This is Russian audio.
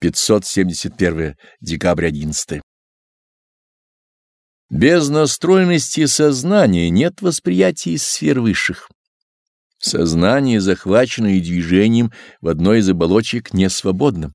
571 декабрь 11 Без настроенности сознания нет восприятия из сфер высших. Сознание, захваченное движением в одной из оболочек, не свободно.